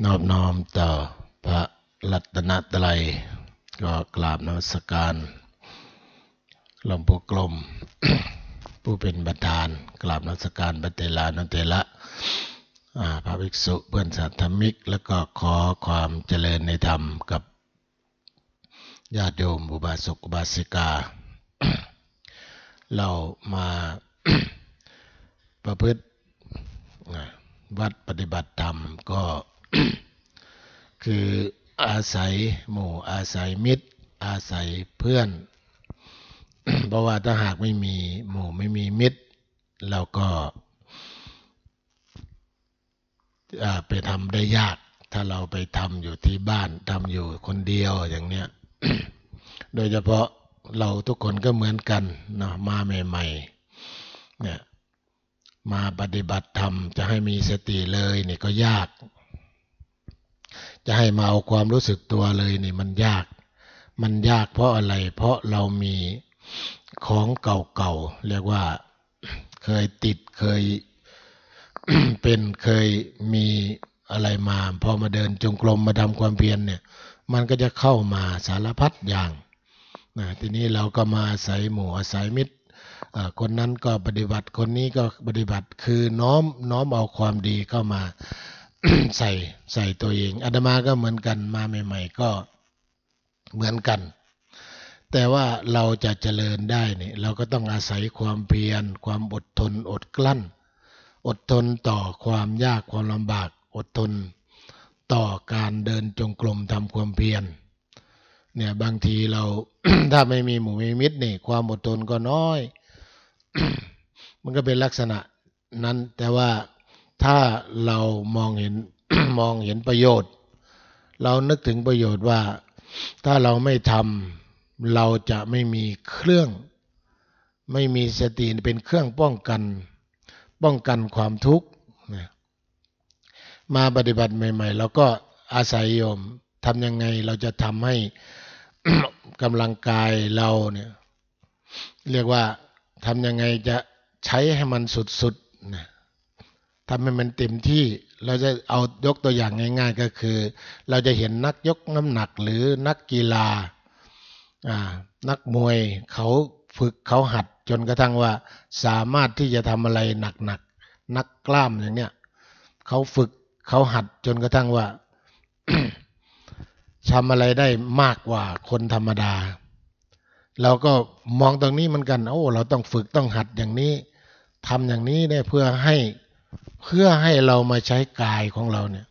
นอบน้อมต่อพระรัตนตรัย ก็กราบนมัสการหลวงปู่กลม ผู้เป็นประธานกราบนมัสการพระเตลานเตระพระภิกษุเพื่อนสัตธมิก แล้วก็ขอความเจริญในธรรมกับญาติโยมอุบาสกอุบาสิกา เรามาประพฤติวัดปฏิบัติธรรมก็ คืออาศัยหมู่อาศัยมิตร อาศัยเพื่อน เพราะว่าถ้าหากไม่มีหมู่ไม่มีมิตร เราก็ไปทำได้ยาก ถ้าเราไปทำอยู่ที่บ้านทำอยู่คนเดียวอย่างเนี้ย โดยเฉพาะเราทุกคนก็เหมือนกันเนาะมาใหม่ๆเนี่ยมาปฏิบัติธรรมจะให้มีสติเลยนี่ก็ยาก จะให้มาเอาความรู้สึกตัวเลยนี่มันยาก มันยากเพราะอะไร เพราะเรามีของเก่าๆ เรียกว่าเคยติดเคยเป็นเคยมีอะไรมา พอมาเดินจงกรมมาทำความเพียรเนี่ย มันก็จะเข้ามาสารพัดอย่างนะทีนี้เราก็มาอาศัยหมู่อาศัยมิตรคนนั้นก็ปฏิบัติคนนี้ก็ปฏิบัติคือน้อมน้อมเอาความดีเข้ามา ใส่ใส่ตัวเองอาตมาก็เหมือนกันมาใหม่ ๆ ก็เหมือนกัน แต่ว่าเราจะเจริญได้เนี่ยเราก็ต้องอาศัยความเพียร ความอดทน อดกลั้น อดทนต่อความยากความลำบาก อดทนต่อการเดินจงกรมทำความเพียรเนี่ยบางทีเราถ้าไม่มีหมู่มีมิตรนี่ความอดทนก็น้อย มันก็เป็นลักษณะนั้นแต่ว่า ถ้าเรามองเห็นมองเห็นประโยชน์ เรานึกถึงประโยชน์ว่า ถ้าเราไม่ทำเราจะไม่มีเครื่อง ไม่มีสติเป็นเครื่องป้องกัน ป้องกันความทุกข์มาปฏิบัติใหม่ๆเราก็อาศัยโยมทำยังไงเราจะทำให้กำลังกายเราเนี่ยเรียกว่าทำยังไงจะใช้ให้มันสุดๆนะ ทำให้มันเต็มที่เราจะเอายกตัวอย่างง่าย ๆ ก็คือ เราจะเห็นนักยกน้ำหนักหรือนักกีฬาอ่านักมวยเขาฝึกเขาหัดจนกระทั่งว่าสามารถที่จะทำอะไรหนักๆนนักกล้ามอย่างเนี้ยเขาฝึกเขาหัดจนกระทั่งว่าทำอะไรได้มากกว่าคนธรรมดา เราก็มองตรงนี้เหมือนกัน โอ้ เราต้องฝึกต้องหัดอย่างนี้ทำอย่างนี้เนี่ยเพื่อให้ เพื่อให้เรามาใช้กายของเราเนี่ย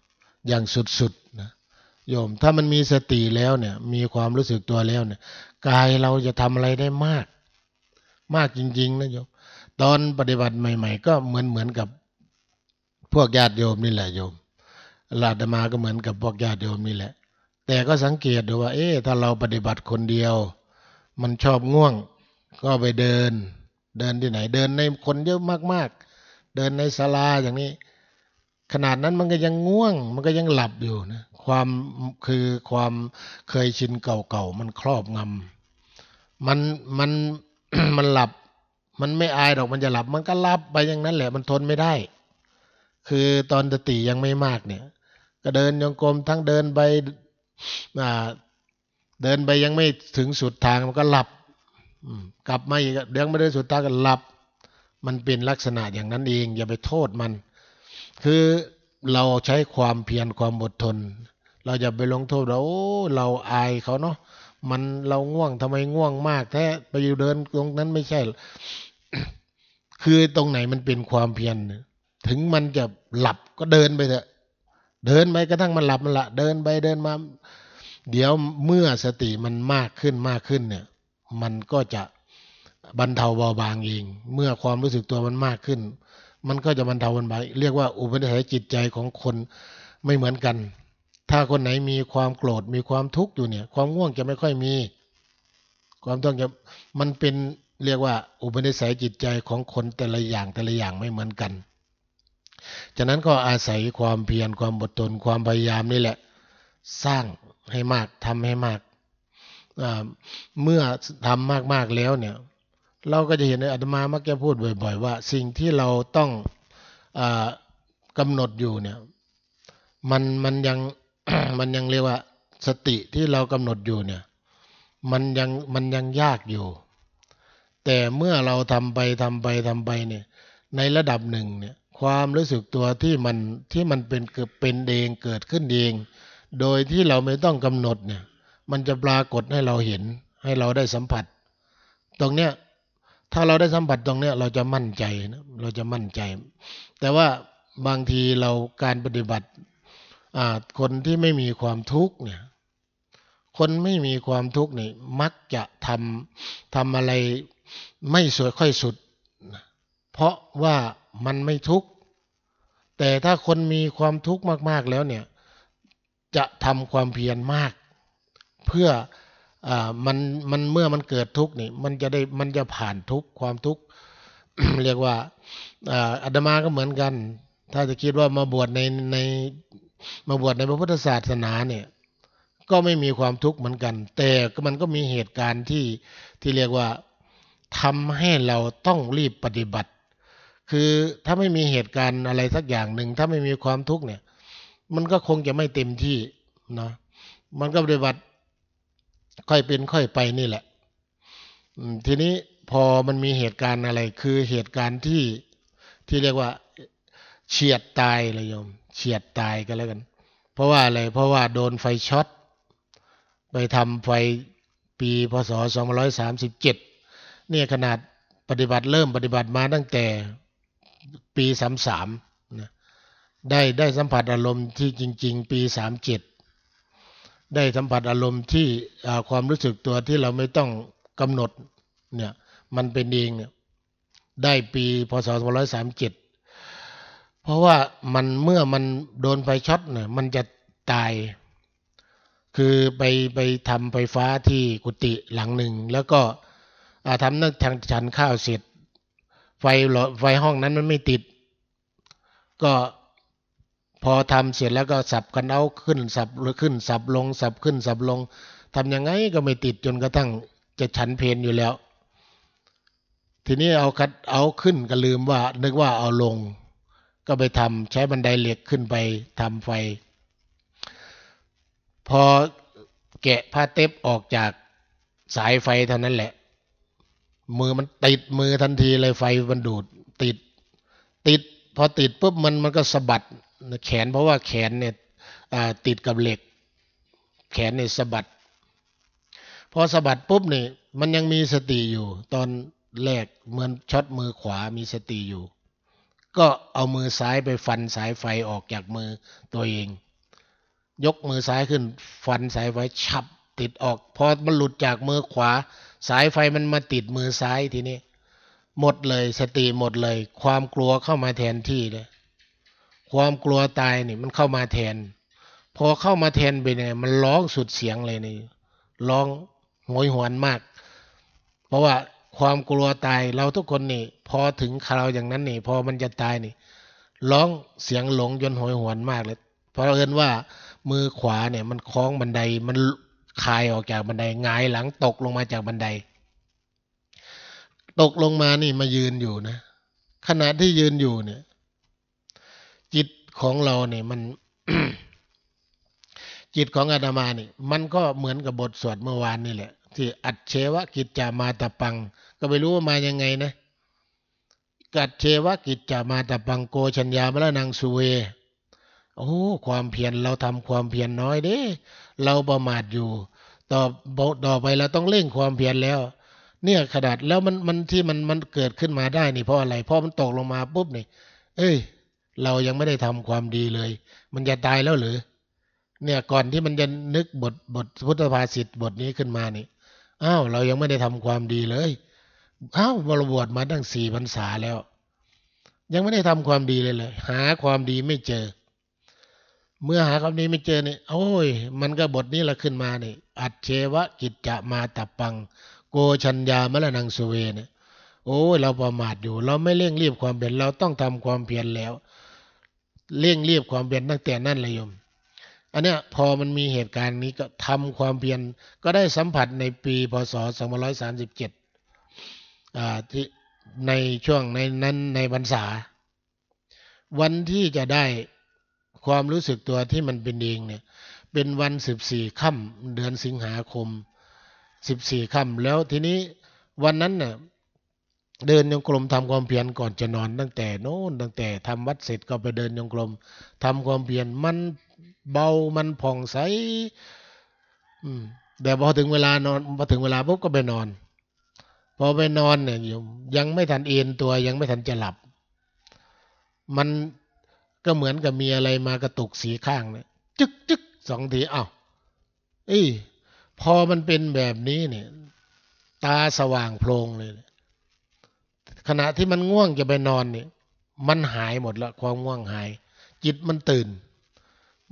อย่างสุดๆนะโยม ถ้ามันมีสติแล้วเนี่ย มีความรู้สึกตัวแล้วเนี่ยกายเราจะทำอะไรได้มาก มากจริงๆนะโยมตอนปฏิบัติใหม่ ๆ ก็เหมือนเหมือนกับพวกญาติโยมนี่แหละโยมลาดมาก็เหมือนกับพวกญาติโยมนี่แหละ แต่ก็สังเกตดูว่า เอ๊ะถ้าเราปฏิบัติคนเดียว มันชอบง่วง ก็ไปเดิน เดินที่ไหน เดินในคนเยอะมากๆ เดินในศาลาอย่างนี้ ขนาดนั้นมันก็ยังง่วง มันก็ยังหลับอยู่นะความคือความเคยชินเก่าๆมันครอบงำมันมันมันหลับ มันไม่อายหรอกมันจะหลับ มันก็หลับไปอย่างนั้นแหละ มันทนไม่ได้ คือตอนสติยังไม่มากเนี่ย ก็เดินโยงกรมทั้งเดินไปอ่าเดินไปยังไม่ถึงสุดทางมันก็หลับอืมกลับมาอีกเดี๋ยวไม่ได้สุดทางก็หลับ มันเป็นลักษณะอย่างนั้นเอง อย่าไปโทษมัน คือเราใช้ความเพียรความอดทน เราอย่าไปลงโทษเราโอ้เราอายเขาเนาะมันเราง่วงทำไมง่วงมากแท้ไปอยู่เดินตรงนั้นไม่ใช่ คือตรงไหนมันเป็นความเพียรถึงมันจะหลับก็เดินไปเถอะ เดินไปกระทั่งมันหลับมันละ เดินไปเดินมา เดี๋ยวเมื่อสติมันมากขึ้นมากขึ้นเนี่ย มันก็จะ บรรเทาเบาบางเอง เมื่อความรู้สึกตัวมันมากขึ้น มันก็จะบรรเทาบรรบาเรียกว่าอุปนิสัยจิตใจของคนไม่เหมือนกัน ถ้าคนไหนมีความโกรธมีความทุกข์อยู่เนี่ย ความง่วงจะไม่ค่อยมี ความต้องจะมันเป็นเรียกว่า อุปนิสัยจิตใจของคนแต่ละอย่างแต่ละอย่างไม่เหมือนกันฉะนั้นก็อาศัยความเพียรความอดทนความพยายามนี่แหละ สร้างให้มากทำให้มาก เมื่อทำมากๆแล้วเนี่ย เราก็จะเห็นในอาตมามักจะพูดบ่อย ๆ ว่า สิ่งที่เราต้องอกำหนดอยู่เนี่ยมันมันยังมันยังเรียกว่าสติที่เรากำหนดอยู่เนี่ยมันยังมันยังยากอยู่ แต่เมื่อเราทำไปทำไปทำไปเนี่ยในระดับหนึ่งเนี่ยความรู้สึกตัวที่มันที่มันเป็นเกิดเป็นเองเกิดขึ้นเอง โดยที่เราไม่ต้องกำหนดเนี่ยมันจะปรากฏให้เราเห็นให้เราได้สัมผัส ตรงเนี้ย ถ้าเราได้สัมผัสตรงเนี้ยเราจะมั่นใจนะเราจะมั่นใจ แต่ว่าบางทีเราการปฏิบัติอ่าคนที่ไม่มีความทุกข์เนี่ย คนไม่มีความทุกข์นี่มักจะทำทำอะไรไม่สวยค่อยสุด เพราะว่ามันไม่ทุกข์ แต่ถ้าคนมีความทุกข์มาก ๆแล้วเนี่ย จะทำความเพียรมาก เพื่อ มันมันเมื่อมันเกิดทุกข์นี่ มันจะได้มันจะผ่านทุกข์ความทุกข์เรียกว่าอ่าอาตมาก็เหมือนกัน ถ้าจะคิดว่ามาบวชในในมาบวชในพระพุทธศาสนาเนี่ย ก็ไม่มีความทุกข์เหมือนกัน แต่มันก็มีเหตุการณ์ที่ที่เรียกว่าทำให้เราต้องรีบปฏิบัติ คือถ้าไม่มีเหตุการณ์อะไรสักอย่างหนึ่ง ถ้าไม่มีความทุกข์เนี่ย มันก็คงจะไม่เต็มที่เนาะมันก็ปฏิบัติ ค่อยเป็นค่อยไปนี่แหละทีนี้พอมันมีเหตุการณ์อะไร คือเหตุการณ์ที่ที่เรียกว่าเฉียดตายเลยโยมเฉียดตายกันแล้วกัน เพราะว่าอะไรเพราะว่าโดนไฟช็อตไปทำไฟปีพศ2537เนี่ยขนาดปฏิบัติเริ่มปฏิบัติมาตั้งแต่ปี 33นะได้ได้สัมผัสอารมณ์ที่จริง ๆ ปี 37 ได้สัมผัสอารมณ์ที่ความรู้สึกตัวที่เราไม่ต้องกำหนดเนี่ยมันเป็นเองเนี่ยได้ปีพศ2537 เพราะว่ามันเมื่อมันโดนไฟช็อตเนี่ยมันจะตาย คือไปไปทำไฟฟ้าที่กุฏิหลังหนึ่ง แล้วก็ทำนั่งทางฉันข้าวเสร็จ ไฟหลอดไฟห้องนั้นมันไม่ติด ก็ พอทำเสร็จแล้วก็สับกันเอาขึ้นสับหรือขึ้น สับลง สับขึ้นสับลงทำยังไงก็ไม่ติดจนกระทั่งจะฉันเพนอยู่แล้ว ทีนี้เอาคัดเอาขึ้นก็ลืมว่า นึกว่าเอาลง ก็ไปทำใช้บันไดเหล็กขึ้นไปทำไฟ พอแกะผ้าเต็บออกจากสายไฟเท่านั้นแหละ มือมันติดมือทันทีเลยไฟมันดูดติด ติด พอติดปุ๊บมันมันก็สะบัด แขนเพราะว่าแขนเนี่ยติดกับเหล็ก แขนเนี่ยสะบัด พอสะบัดปุ๊บเนี่ยมันยังมีสติอยู่ ตอนแรกเหมือนช็อตมือขวามีสติอยู่ ก็เอามือซ้ายไปฟันสายไฟออกจากมือตัวเอง ยกมือซ้ายขึ้น ฟันสายไฟฉับติดออก พอมันหลุดจากมือขวา สายไฟมันมาติดมือซ้ายทีนี้หมดเลยสติหมดเลย ความกลัวเข้ามาแทนที่เลย ความกลัวตายนี่มันเข้ามาแทน พอเข้ามาแทนไปเนี่ยมันร้องสุดเสียงเลยนี่ร้องโหยหวนมาก เพราะว่าความกลัวตายเราทุกคนนี่ พอถึงคราวอย่างนั้นนี่ พอมันจะตายนี่ร้องเสียงหลงจนโหยหวนมากเลย เพราะเอินว่ามือขวาเนี่ย มันคล้องบันไดมันคายออกจากบันไดงายหลังตกลงมาจากบันได ตกลงมานี่มายืนอยู่นะขณะที่ยืนอยู่เนี่ย ของเราเนี่ยมันจิตของอาตมานี่ มันก็เหมือนกับบทสวดเมื่อวานนี่แหละ ที่อัดเชวะกิจจามาตะปัง ก็ไม่รู้ว่ามายังไงนะกัดเชวะกิจจามาตะปังโกชัญญามะละนังสุเวโอ้ความเพียรเราทำความเพียรน้อยเด้เราประมาทอยู่ ต่อต่อไปเราต้องเร่งความเพียรแล้ว เนี่ยขนาดแล้วมันมันที่มันมันเกิดขึ้นมาได้นี่เพราะอะไรเพราะมันตกลงมาปุ๊บนี่ เอ้ย เรายังไม่ได้ทำความดีเลย มันจะตายแล้วหรือ เนี่ยก่อนที่มันจะนึกบทบทพุทธภาษิตบทนี้ขึ้นมานี่อ้าวเรายังไม่ได้ทำความดีเลยอ้าวบรบวชมาตั้งสี่พรรษาแล้ว ยังไม่ได้ทำความดีเลยเลย หาความดีไม่เจอ เมื่อหาความดีไม่เจอเนี่โอ้ย มันก็บทนี้ละขึ้นมานี่อัจเชวะกิจจะมาตับปัง โกชัญญามะละนังสุเวเนี่ยโอ้ยเราประมาทอยู่ เราไม่เร่งรีบความเพียรเราต้องทำความเพียรแล้ว เร่งเรียบความเพียรตั้งแต่นั่นเลยโยม อันเนี้ยพอมันมีเหตุการณ์นี้ก็ทำความเพียรก็ได้สัมผัสในปีพศ2537อ่าที่ในช่วงในนั้นในพรรษา วันที่จะได้ความรู้สึกตัวที่มันเป็นเองเนี่ย เป็นวันสิบสี่ค่ำเดือนสิงหาคมสิบสี่ค่ำแล้วทีนี้วันนั้นน่ะ เดินยงกลมทำความเพียรก่อนจะนอนตั้งแต่โน้นตั้งแต่ทำวัดเสร็จก็ไปเดินยงกลมทำความเพียรมันเบามันผ่องใสอืมแต่พอถึงเวลานอนพอถึงเวลาปุ๊บก็ไปนอน พอไปนอนเนี่ยยังไม่ทันเอนตัวยังไม่ทันจะหลับ มันก็เหมือนกับมีอะไรมากระตุกสีข้างเนี่ยจึกจึกสองทีอ้าวเอ้ยพอมันเป็นแบบนี้เนี่ย ตาสว่างโพลงเลย ขณะที่มันง่วงจะไปนอนเนี่ยมันหายหมดละความง่วงหาย จิตมันตื่น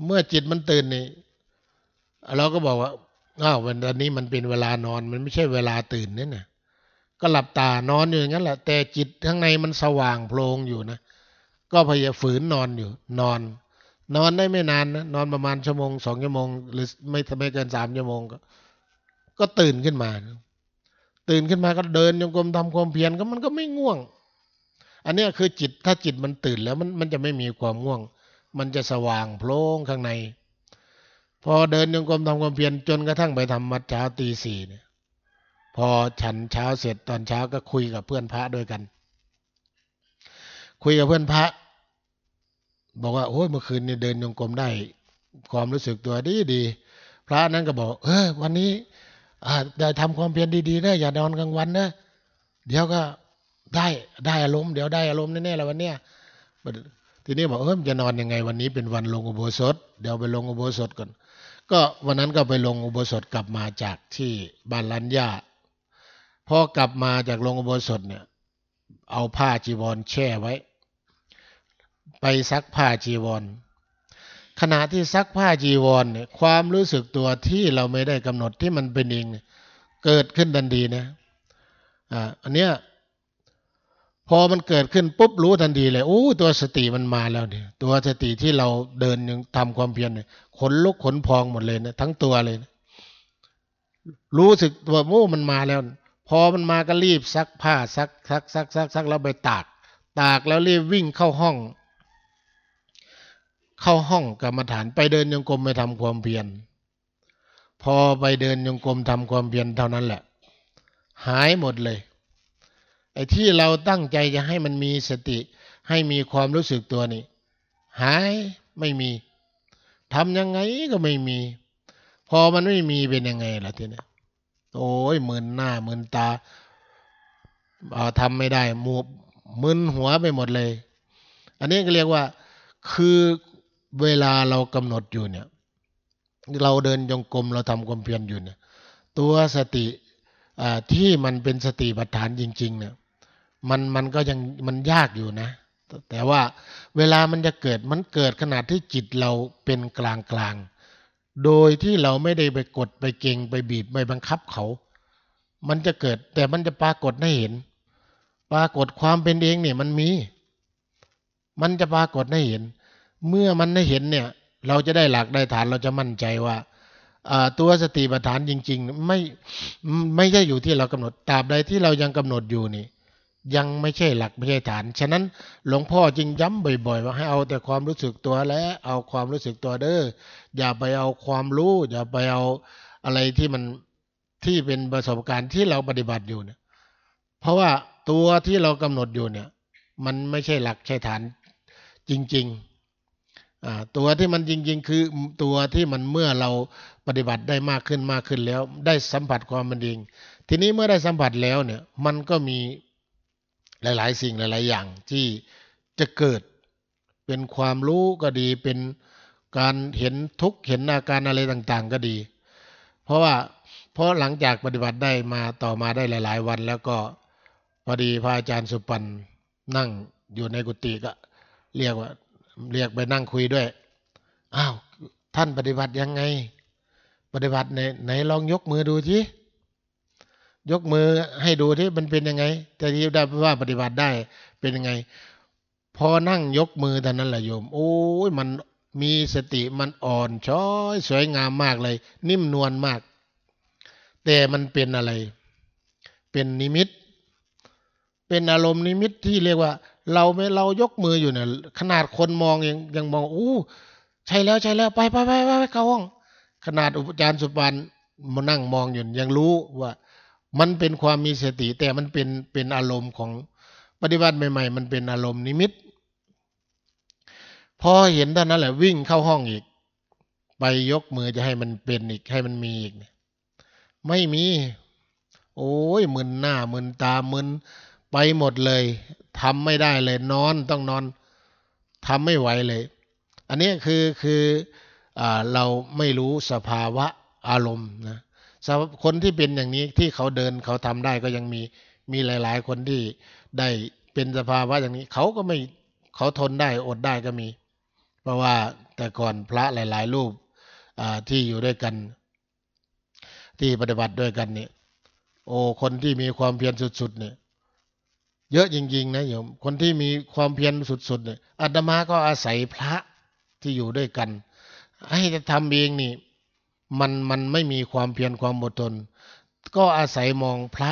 เมื่อจิตมันตื่นนี่เราก็บอกว่าอ้าววันนี้มันเป็นเวลานอน มันไม่ใช่เวลาตื่นเนี่ยนะก็หลับตานอนอยู่อย่างนั้นแหละแต่จิตข้างในมันสว่างโพลงอยู่นะก็พยายามฝืนนอนอยู่ นอน นอนได้ไม่นานนะนอนประมาณชั่วโมงสองชั่วโมง หรือไม่ไม่เกินสามชั่วโมงก็ ก็ตื่นขึ้นมา ตื่นขึ้นมาก็เดินโยงกรมทำความเพียรก็มันก็ไม่ง่วง อันนี้คือจิตถ้าจิตมันตื่นแล้วมันมันจะไม่มีความง่วง มันจะสว่างโพลงข้างใน พอเดินโยงกรมทำความเพียรจนกระทั่งไปทำวัดเช้าตีสี่เนี่ยพอฉันเช้าเสร็จตอนเช้าก็คุยกับเพื่อนพระด้วยกัน คุยกับเพื่อนพระ บอกว่าโอ้ยเมื่อคืนเนี่ยเดินโยงกรมได้ ความรู้สึกตัวดีดีพระนั้นก็บอก เออวันนี้ ได้ทำความเพียรดีๆนะอย่านอนกลางวันนะเดี๋ยวก็ได้ได้อารมณ์เดี๋ยวได้อารมณ์แน่ๆแล้ววันเนี้ยทีนี้บอกเออจะนอนยังไงวันนี้เป็นวันลงอุโบสถ เดี๋ยวไปลงอุโบสถก่อนก็วันนั้นก็ไปลงอุโบสถกลับมาจากที่บ้านลันยาพอกลับมาจากลงอุโบสถเนี่ย เอาผ้าจีวรแช่ไว้ ไปซักผ้าจีวร ขณะที่ซักผ้าจีวรเนี่ยความรู้สึกตัวที่เราไม่ได้กำหนดที่มันเป็นเองเกิดขึ้นดันดีนะอ่าอันเนี้ยพอมันเกิดขึ้นปุ๊บรู้ทันทีเลยโอ้ตัวสติมันมาแล้วเนี่ยตัวสติที่เราเดินยังทำความเพียรเนี่ยขนลุกขนพองหมดเลยนะทั้งตัวเลยนะรู้สึกตัวโอ้มันมาแล้ว พอมันมาก็รีบซักผ้าซักซักซักซักซักแล้วไปตาก ตากแล้วรีบวิ่งเข้าห้อง เข้าห้องกรรมฐานไปเดินยงกรมไปทำความเพียรพอไปเดินยงกรมทำความเพียรเท่านั้นแหละ หายหมดเลย ไอ้ที่เราตั้งใจจะให้มันมีสติ ให้มีความรู้สึกตัวนี่หายไม่มีทำยังไงก็ไม่มี พอมันไม่มีเป็นยังไงล่ะทีนี้โอ้ยมึนหน้ามึนตาอาทำไม่ได้มูมึนหัวไปหมดเลย อันนี้ก็เรียกว่าคือ เวลาเรากำหนดอยู่เนี่ย เราเดินจงกรมเราทำความเพียรอยู่เนี่ย ตัวสติที่มันเป็นสติปัฏฐานจริง ๆ เนี่ย มันมันก็ยังมันยากอยู่นะ แต่ว่าเวลามันจะเกิดมันเกิดขนาดที่จิตเราเป็นกลางกลางโดยที่เราไม่ได้ไปกดไปเก่งไปบีบไปบังคับเขา มันจะเกิด แต่มันจะปรากฏให้เห็น ปรากฏความเป็นเองเนี่ยมันมี มันจะปรากฏให้เห็น เมื่อมันได้เห็นเนี่ย เราจะได้หลักได้ฐานเราจะมั่นใจว่าตัวสติปัฏฐานจริง ๆ ไม่ไม่ใช่อยู่ที่เรากำหนดตราบใดที่เรายังกำหนดอยู่นี่ ยังไม่ใช่หลักไม่ใช่ฐาน ฉะนั้นหลวงพ่อจึงย้ำบ่อยๆ ว่าให้เอาแต่ความรู้สึกตัวและเอาความรู้สึกตัวเด้ออย่าไปเอาความรู้ อย่าไปเอาอะไรที่มันที่เป็นประสบการณ์ที่เราปฏิบัติอยู่เนี่ย เพราะว่าตัวที่เรากำหนดอยู่เนี่ย มันไม่ใช่หลักใช่ฐานจริง ๆ ตัวที่มันจริงๆคือตัวที่มันเมื่อเราปฏิบัติได้มากขึ้นมากขึ้นแล้ว ได้สัมผัสความมันจริง ทีนี้เมื่อได้สัมผัสแล้วเนี่ยมันก็มีหลายๆ สิ่งหลาย ๆ อย่างที่จะเกิดเป็นความรู้ก็ดีเป็นการเห็นทุกเห็นอาการอะไรต่างๆ ก็ดี เพราะว่าเพราะหลังจากปฏิบัติได้มาต่อมาได้หลาย ๆ วัน แล้วก็พอดีพระอาจารย์สุปันนั่งอยู่ในกุฏิก็เรียกว่า เรียกไปนั่งคุยด้วย อ้าว ท่านปฏิบัติยังไง ปฏิบัติในไหนลองยกมือดูทียกมือให้ดูที่มันเป็นยังไง แต่ที่ได้ว่าปฏิบัติได้เป็นยังไง พอนั่งยกมือแต่นั้นแหละโยม โอ้ยมันมีสติมันอ่อนช้อยสวยงามมากเลย นิ่มนวลมาก แต่มันเป็นอะไร เป็นนิมิต เป็นอารมณ์นิมิตที่เรียกว่า เราไม่เรายกมืออยู่เนี่ยขนาดคนมองยังยังมองอู้ใช่แล้วใช่แล้วไปไปไปไปไปเข้าห้อง ขนาดอาจารย์สุปานมานั่งมองอยู่ยังรู้ว่า มันเป็นความมีสติ แต่มันเป็นเป็นอารมณ์ของปฏิบัติใหม่ ๆ มันเป็นอารมณ์นิมิต พอเห็นท่านนั้นแหละวิ่งเข้าห้องอีก ไปยกมือจะให้มันเป็นอีกให้มันมีอีกไม่มี โอ้ยมึนหน้ามึนตามึนไปหมดเลย ทำไม่ได้เลยนอนต้องนอนทำไม่ไหวเลย อันนี้คือคืออเราไม่รู้สภาวะอารมณ์นะคนที่เป็นอย่างนี้ที่เขาเดินเขาทำได้ก็ยังมีมีหลาย ๆ คนที่ได้เป็นสภาวะอย่างนี้ เขาก็ไม่เขาทนได้อดได้ก็มี เพราะว่าแต่ก่อนพระหลาย ๆ รูปที่อยู่ด้วยกัน ที่ปฏิบัติด้วยกันเนี่ยโอ้คนที่มีความเพียรสุด ๆ เนี่ย เยอะจริงๆนะโยมคนที่มีความเพียรสุดๆเนี่ยอาตมาก็อาศัยพระที่อยู่ด้วยกัน ให้จะทำเองนี่ มันมันไม่มีความเพียรความอดทน ก็อาศัยมองพระ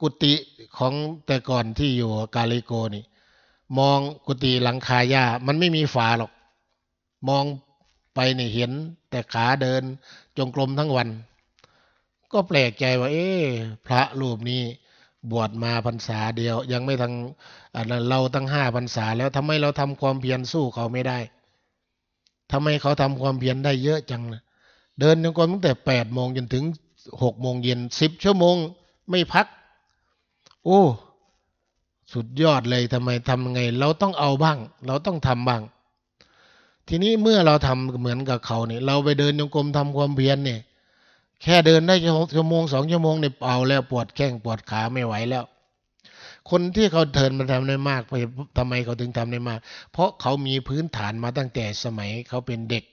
กุฏิของแต่ก่อนที่อยู่กาลิโกนี่ มองกุฏิหลังคาหญ้ามันไม่มีฝาหรอก มองไปนี่เห็นแต่ขาเดินจงกรมทั้งวัน ก็แปลกใจว่า เอ๊พระรูปนี้ บวชมาพรรษาเดียว ยังไม่ทั้งเราตั้งห้าพรรษาแล้วทำไมเราทำความเพียรสู้เขาไม่ได้ทำไมเขาทำความเพียรได้เยอะจังนะเดินจงกรมตั้งแต่แปดโมงจนถึงหกโมงเย็นสิบชั่วโมงไม่พัก โอ้สุดยอดเลยทำไมทำไง เราต้องเอาบ้าง เราต้องทำบ้าง ทีนี้เมื่อเราทำเหมือนกับเขาเนี่ย เราไปเดินจงกรมทำความเพียรเนี่ย แค่เดินได้ชั่วโมงสองชั่วโมงเนี่ยเป่าแล้วปวดแข้งปวดขาไม่ไหวแล้ว คนที่เขาเทินมาทำได้มากไปทำไมเขาถึงทำได้มาก เพราะเขามีพื้นฐานมาตั้งแต่สมัยเขาเป็นเด็ก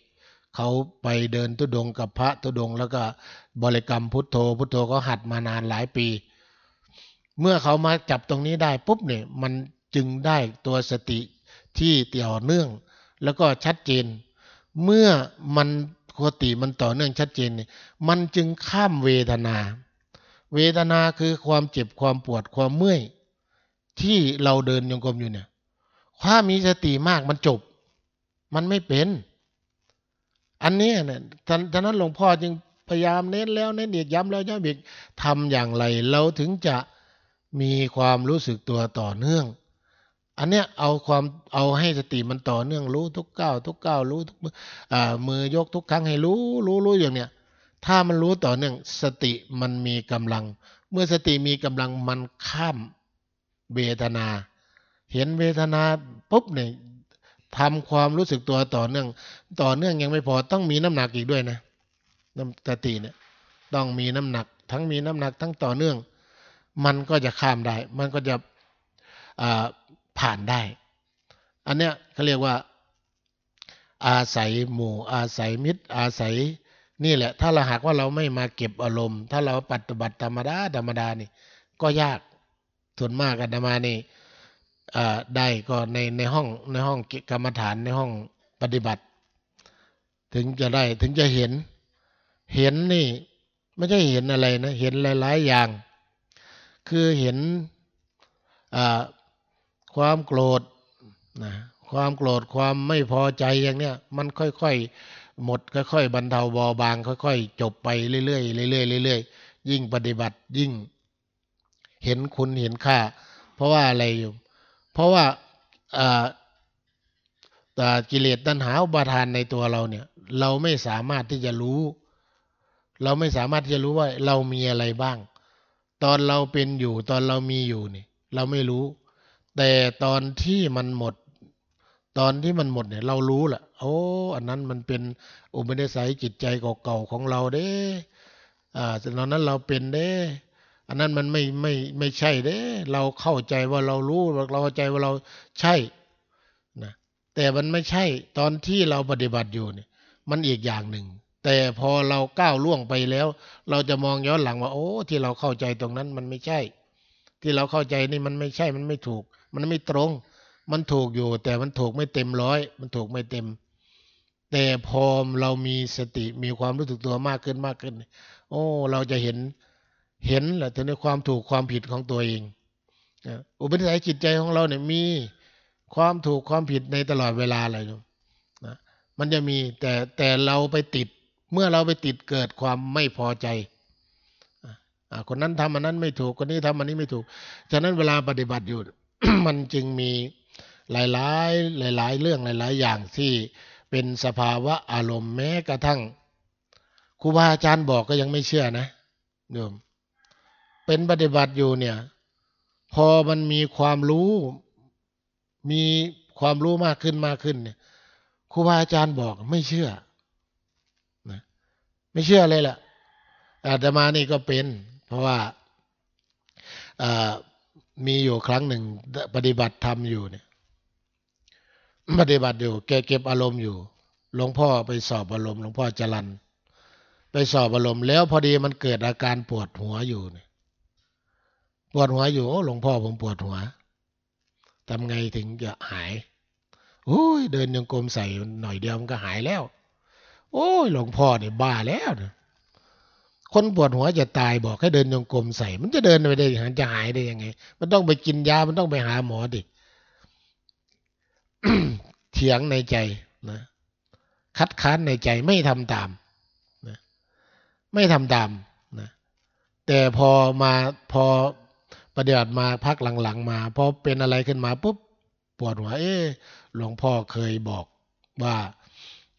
เขาไปเดินตุดงกับพระตุดง แล้วก็บริกรรมพุทโธ พุทโธเขาหัดมานานหลายปี เมื่อเขามาจับตรงนี้ได้ปุ๊บเนี่ยมันจึงได้ตัวสติที่เตี่ยวเนื่อง แล้วก็ชัดเจน เมื่อมัน คติมันต่อเนื่องชัดเจนเนี่ยมันจึงข้ามเวทนา เวทนาคือความเจ็บความปวดความเมื่อย ที่เราเดินยงกรมอยู่เนี่ยความมีสติมากมันจบ มันไม่เป็น อันนี้เนี่ยฉะนั้นหลวงพ่อจึงพยายามเน้นแล้วเน้นอีกย้ำแล้วย้ำอีกทำอย่างไร เราถึงจะมีความรู้สึกตัวต่อเนื่อง อันเนี้ยเอาความเอาให้สติมันต่อเนื่องรู้ทุกก้าวทุกก้าวรู้ทุกมือยกทุกครั้งให้รู้รู้รู้อย่างเนี้ยถ้ามันรู้ต่อเนื่องสติมันมีกำลัง เมื่อสติมีกำลังมันข้ามเวทนา เห็นเวทนาปุ๊บเนี่ยทำความรู้สึกตัวต่อเนื่อง ต่อเนื่องยังไม่พอต้องมีน้ำหนักอีกด้วยนะน้ำสติเนี่ยต้องมีน้ำหนัก ทั้งมีน้ำหนักทั้งต่อเนื่อง มันก็จะข้ามได้ มันก็จะ ผ่านได้ อันเนี้ยเขาเรียกว่า อาศัยหมู่ อาศัยมิตร อาศัยนี่แหละ ถ้าเราหากว่าเราไม่มาเก็บอารมณ์ ถ้าเราปฏิบัติธรรมดาธรรมดานี่ ก็ยากส่วนมากอาตมานี่ได้ก็ในในห้องในห้องกรรมฐานในห้องปฏิบัติ ถึงจะได้ถึงจะเห็น เห็นนี่ไม่ใช่เห็นอะไรนะ เห็นหลาย ๆ อย่าง คือเห็น ความโกรธนะความโกรธความไม่พอใจอย่างเนี้ยมันค่อยๆหมดค่อยๆบรรเทาเบาบาง ค่อย ๆ จบไปเรื่อยๆเรื่อยๆเรื่อยๆยิ่งปฏิบัติยิ่ง เห็นคุณเห็นค่า เพราะว่าอะไรอยู่ เพราะว่ากิเลสตัณหาอุปาทานในตัวเราเนี่ย เราไม่สามารถที่จะรู้ เราไม่สามารถที่จะรู้ว่า เรามีอะไรบ้าง ตอนเราเป็นอยู่ ตอนเรามีอยู่นี่ เราไม่รู้ แต่ตอนที่มันหมด ตอนที่มันหมดเนี่ย เรารู้แหละโอ้อันนั้นมันเป็นอุปนิสัยจิตใจเก่าๆของเราเด้ อ่าตอนนั้นเราเป็นเด้ อันนั้นมันไม่ไม่ไม่ใช่เด้ เราเข้าใจว่าเรารู้เราเข้าใจว่าเราใช่นะแต่มันไม่ใช่ ตอนที่เราปฏิบัติอยู่เนี่ย มันอีกอย่างหนึ่งแต่พอเราก้าวล่วงไปแล้ว เราจะมองย้อนหลังว่า โอ้ ที่เราเข้าใจตรงนั้นมันไม่ใช่ ที่เราเข้าใจนี่มันไม่ใช่มันไม่ถูก มันไม่ตรง มันถูกอยู่ แต่มันถูกไม่เต็มร้อย มันถูกไม่เต็ม แต่พอเรามีสติมีความรู้สึกตัวมากขึ้นมากขึ้น โอ้ เราจะเห็นเห็นแหละถึงในความถูกความผิดของตัวเองอุปนิสัยจิตใจของเราเนี่ยมีความถูกความผิดในตลอดเวลาเลยนะมันจะมีแต่แต่เราไปติด เมื่อเราไปติดเกิดความไม่พอใจอคนนั้นทำอันนั้นไม่ถูกคนนี้ทำอันนี้ไม่ถูก ฉะนั้นเวลาปฏิบัติอยู่ มันจึงมีหลายหลายหลายหลาย ๆ เรื่องหลาย ๆ อย่างที่เป็นสภาวะอารมณ์แม้กระทั่งครูบาอาจารย์บอกก็ยังไม่เชื่อนะโยมเป็นปฏิบัติอยู่เนี่ย พอมันมีความรู้มีความรู้มากขึ้นมากขึ้นเนี่ยครูบาอาจารย์บอกไม่เชื่อนะไม่เชื่อเลยแหละอาตมานี่ก็เป็น เพราะว่าอ่า มีอยู่ครั้งหนึ่งปฏิบัติธรรมอยู่เนี่ย ปฏิบัติอยู่ แกเก็บอารมณ์อยู่หลวงพ่อไปสอบอารมณ์หลวงพ่อจรันไปสอบอารมณ์แล้วพอดีมันเกิดอาการปวดหัวอยู่เนี่ยปวดหัวอยู่โอ้หลวงพ่อผมปวดหัวทำไงถึงจะหายโอ้ยเดินยังกลมใส่หน่อยเดียวมันก็หายแล้ว โอ้ยหลวงพ่อเนี่ยบ้าแล้วนะ คนปวดหัวจะตายบอกให้เดินยงกลมใส่ มันจะเดินไปได้ยังไงจะหายได้ยังไง มันต้องไปกินยา มันต้องไปหาหมอดิเถียงในใจนะคัดค้านในใจไม่ทำตามนะไม่ทำตามนะแต่พอมาพอปฏิบัติมาพักหลังๆ มาพอเป็นอะไรขึ้นมาปุ๊บปวดหัว เอ๊ะหลวงพ่อเคยบอกว่า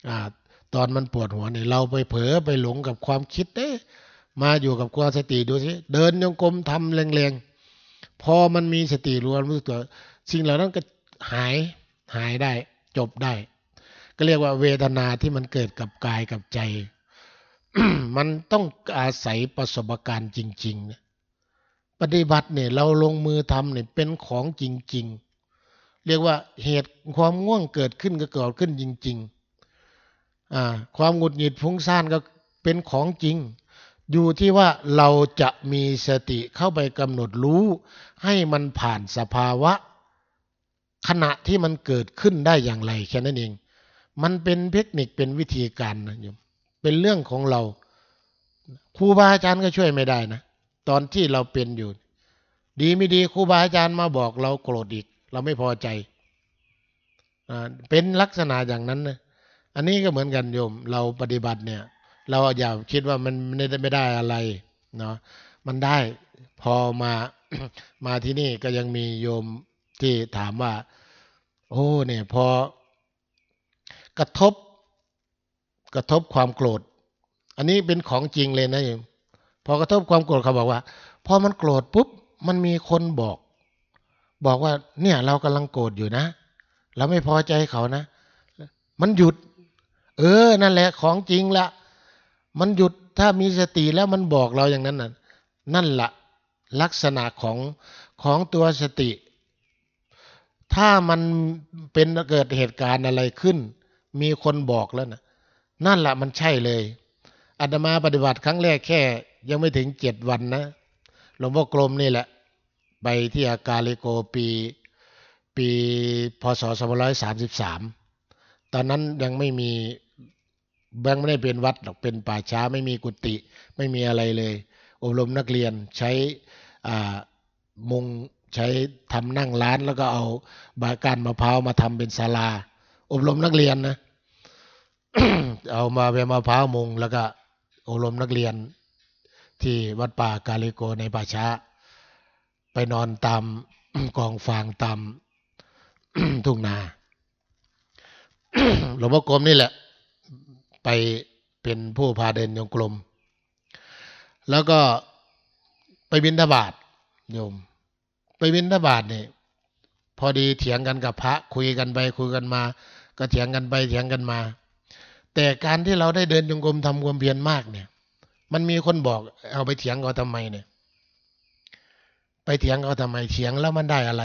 อ่า ตอนมันปวดหัวเนี่ยเราไปเผลอไปหลงกับความคิดเอ๊ะ มาอยู่กับความสติดูสิเดินยงกลมทำแรงๆพอมันมีสติรู้รู้สึกตัว สิ่งเหล่านั้นก็หายหายได้ จบได้ ก็เรียกว่าเวทนาที่มันเกิดกับกายกับใจ มันต้องอาศัยประสบการณ์จริงๆนะปฏิบัติเนี่ย เราลงมือทำเนี่ยเป็นของจริง ๆ เรียกว่าเหตุความง่วงเกิดขึ้นก็เกิดขึ้นจริง ๆ อ่า ความหงุดหงิดฟุ้งซ่านก็เป็นของจริง อยู่ที่ว่าเราจะมีสติเข้าไปกำหนดรู้ ให้มันผ่านสภาวะ ขณะที่มันเกิดขึ้นได้อย่างไรแค่นั้นเอง มันเป็นเทคนิคเป็นวิธีการนะโยมเป็นเรื่องของเราครูบาอาจารย์ก็ช่วยไม่ได้นะ ตอนที่เราเป็นอยู่ ดีไม่ดีครูบาอาจารย์มาบอกเราโกรธอีก เราไม่พอใจอเป็นลักษณะอย่างนั้นนะอันนี้ก็เหมือนกันโยม เราปฏิบัติเนี่ย เราอย่าคิดว่ามันไม่ได้ไม่ได้อะไรเนาะมันได้พอมามาที่นี่ก็ยังมีโยมที่ถามว่า โอ้เนี่ยพอกระทบกระทบความโกรธ อันนี้เป็นของจริงเลยนะโยมพอกระทบความโกรธเขาบอกว่าพอมันโกรธปุ๊บมันมีคนบอก บอกว่า เนี่ย เรากำลังโกรธอยู่นะ เราไม่พอใจเขานะ มันหยุด เออ นั่นแหละของจริงละ มันหยุดถ้ามีสติแล้วมันบอกเราอย่างนั้นน่ะนั่นละลักษณะของของตัวสติ ถ้ามันเป็นเกิดเหตุการณ์อะไรขึ้น มีคนบอกแล้วนะนั่นละมันใช่เลยอาตมาปฏิบัติครั้งแรกแค่ ยังไม่ถึงเจ็ดวันนะหลวงพ่อกรมนี่แหละ ไปที่อากาลิโกปี ปีพศ 2533 ตอนนั้นยังไม่มี แบงไม่ได้เป็นวัดหรอกเป็นป่าช้าไม่มีกุฏิไม่มีอะไรเลย อบรมนักเรียนใช้อ่ามุงใช้ทำนั่งร้านแล้วก็เอาบาการมะพร้าวมาทำเป็นศาลา อบรมนักเรียนนะเอามาเป็นมะพร้าวมุงแล้วก็อบรมนักเรียนที่วัดป่ากาลิโกในป่าช้า ไปนอนตามกองฟางตามทุ่งนาหลวงพ่อกรมนี่แหละ ไปเป็นผู้พาเดินโยงกลม แล้วก็ไปบินทบาทโยม ไปบินทบาทเนี่ยพอดีเถียงกันกับพระคุยกันไปคุยกันมา ก็เถียงกันไปเถียงกันมา แต่การที่เราได้เดินจงกรมทำความเพียรมากเนี่ย มันมีคนบอกเอาไปเถียงเขาทำไมเนี่ย ไปเถียงเขาทำไมเถียงแล้วมันได้อะไร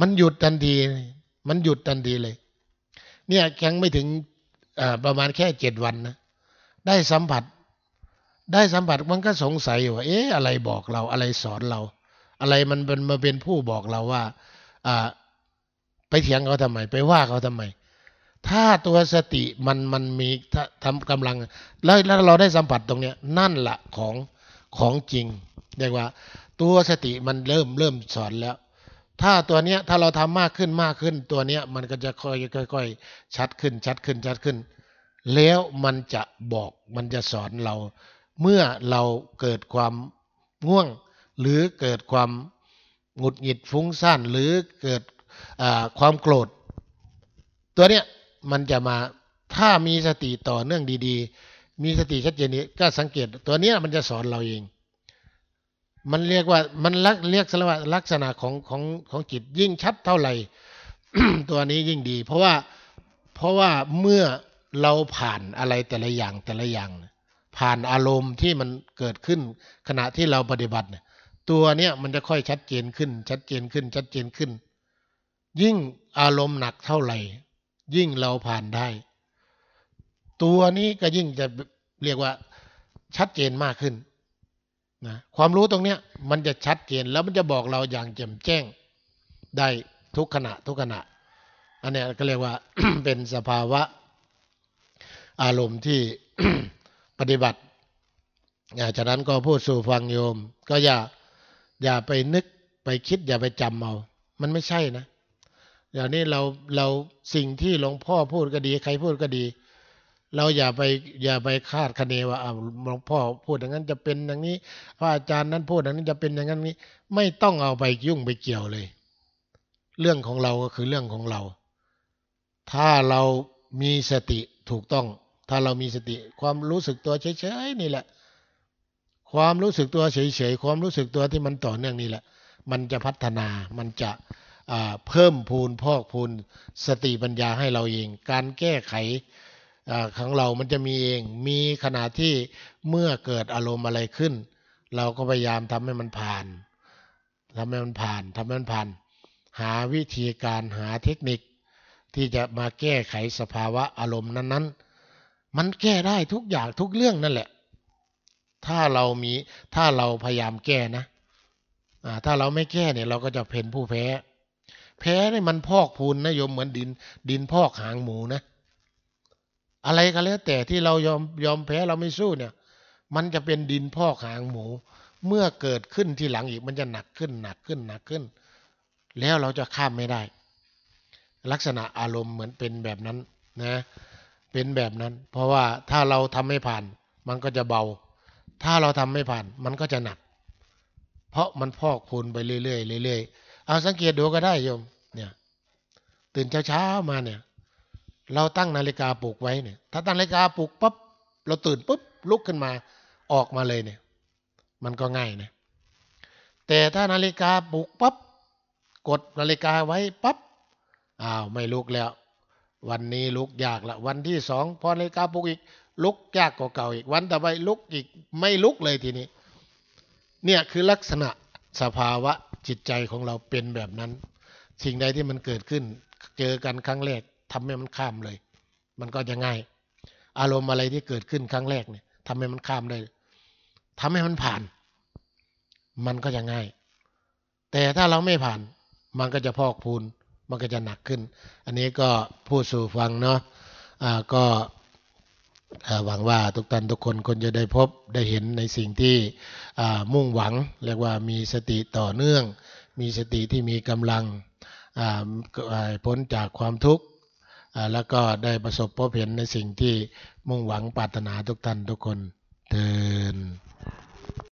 มันหยุดทันที มันหยุดทันทีเลย เนี่ยยังไม่ถึง ประมาณแค่เจ็ดวันนะ ได้สัมผัส ได้สัมผัสมันก็สงสัยว่า เอ๊ะอะไรบอกเราอะไรสอนเรา อะไรมันเป็นมาเป็นผู้บอกเราว่าอไปเถียงเขาทำไม ไปว่าเขาทำไม ถ้าตัวสติมันมันมีทำกำลัง แล้วแล้วเราได้สัมผัสตรงเนี้ย นั่นแหละของของจริงเรียกว่า ตัวสติมันเริ่มเริ่มสอนแล้ว ถ้าตัวเนี้ยถ้าเราทำมากขึ้นมากขึ้น ตัวเนี้ยมันก็จะค่อยค่อยค่อยชัดขึ้นชัดขึ้นชัดขึ้น แล้วมันจะบอกมันจะสอนเรา เมื่อเราเกิดความง่วง หรือเกิดความหงุดหงิดฟุ้งซ่านหรือเกิดความโกรธ ตัวเนี้ยมันจะมาถ้ามีสติต่อเนื่องดี ๆ มีสติชัดเจนนี้ก็สังเกตตัวเนี้ยมันจะสอนเราเอง มันเรียกว่ามันลักเรียกสว่าลักษณะของของของจิตยิ่งชัดเท่าไหร่ตัวนี้ยิ่งดี เพราะว่าเพราะว่าเมื่อเราผ่านอะไรแต่ละอย่างแต่ละอย่าง ผ่านอารมณ์ที่มันเกิดขึ้น ขณะที่เราปฏิบัติเนี่ยตัวเนี้ยมันจะค่อยชัดเจนขึ้น ชัดเจนขึ้น ชัดเจนขึ้น ยิ่งอารมณ์หนักเท่าไหร่ ยิ่งเราผ่านได้ ตัวนี้ก็ยิ่งจะเรียกว่าชัดเจนมากขึ้น นะความรู้ตรงเนี้ยมันจะชัดเจนแล้วมันจะบอกเราอย่างแจ่มแจ้งได้ทุกขณะทุกขณะ อันนี้ก็เรียกว่าเป็นสภาวะอารมณ์ที่ปฏิบัติจากนั้นก็พูดสู่ฟังโยม ก็อย่าอย่าไปนึกไปคิดอย่าไปจำเอา มันไม่ใช่นะอย่างนี้เราเราสิ่งที่หลวงพ่อพูดก็ดี ใครพูดก็ดี เราอย่าไปอย่าไปคาดคะเนว่าหลวงพ่อพูดอย่างนั้นจะเป็นอย่างนี้พระอาจารย์นั้นพูดอย่างนั้นจะเป็นอย่างนั้นนี้ ไม่ต้องเอาไปยุ่งไปเกี่ยวเลย เรื่องของเราก็คือเรื่องของเรา ถ้าเรามีสติถูกต้อง ถ้าเรามีสติ ความรู้สึกตัวเฉยๆนี่แหละ ความรู้สึกตัวเฉยๆความรู้สึกตัวที่มันต่อเนื่องนี่แหละ มันจะพัฒนามันจะเพิ่มพูนพอกพูนสติปัญญาให้เราเอง การแก้ไข ของเรามันจะมีเอง มีขณะที่เมื่อเกิดอารมณ์อะไรขึ้น เราก็พยายามทำให้มันผ่านทำให้มันผ่านทำให้มันผ่าน หาวิธีการหาเทคนิค ที่จะมาแก้ไขสภาวะอารมณ์นั้นๆ มันแก้ได้ทุกอย่างทุกเรื่องนั่นแหละ ถ้าเรามีถ้าเราพยายามแก้นะถ้าเราไม่แก้เนี่ยเราก็จะเป็นผู้แพ้ แพ้เนี่ยมันพอกพูนนะโยมเหมือนดิน ดินพอกหางหมูนะ อะไรก็แล้วแต่ที่เรายอมยอมแพ้เราไม่สู้เนี่ย มันจะเป็นดินพอกหางหมู เมื่อเกิดขึ้นที่หลังอีกมันจะหนักขึ้นหนักขึ้นหนักขึ้น แล้วเราจะข้ามไม่ได้ ลักษณะอารมณ์เหมือนเป็นแบบนั้นนะเป็นแบบนั้น เพราะว่าถ้าเราทำไม่ผ่าน มันก็จะเบา ถ้าเราทำไม่ผ่าน มันก็จะหนัก เพราะมันพอกพูนไปเรื่อยๆเรื่อยๆเอาสังเกตดูก็ได้โยมเนี่ย ตื่นเช้าๆมาเนี่ย เราตั้งนาฬิกาปลุกไว้เนี่ย ถ้าตั้งนาฬิกาปลุกปั๊บเราตื่นปุ๊บลุกขึ้นมาออกมาเลยเนี่ย มันก็ง่ายนะแต่ถ้านาฬิกาปลุกปั๊บกดนาฬิกาไว้ปั๊บอ้าวไม่ลุกแล้ว วันนี้ลุกยากละวันที่สองพอนาฬิกาปลุกอีก ลุกยากกว่าเก่าอีกวันต่อไปลุกอีกไม่ลุกเลยทีนี้ เนี่ยคือลักษณะสภาวะจิตใจของเราเป็นแบบนั้น สิ่งใดที่มันเกิดขึ้น เจอกันครั้งแรก ทำให้มันข้ามเลย มันก็จะง่าย อารมณ์อะไรที่เกิดขึ้นครั้งแรกเนี่ยทำให้มันข้ามได้ทำให้มันผ่าน มันก็จะง่าย แต่ถ้าเราไม่ผ่าน มันก็จะพอกพูน มันก็จะหนักขึ้น อันนี้ก็พูดสู่ฟังเนาะอ่าก็หวังว่าทุกท่านทุกคนคนจะได้พบได้เห็นในสิ่งที่มุ่งหวัง เรียกว่ามีสติต่อเนื่อง มีสติที่มีกำลังพ้นจากความทุกข์ แล้วก็ได้ประสบพบเห็นในสิ่งที่มุ่งหวังปรารถนาทุกท่านทุกคนเดิน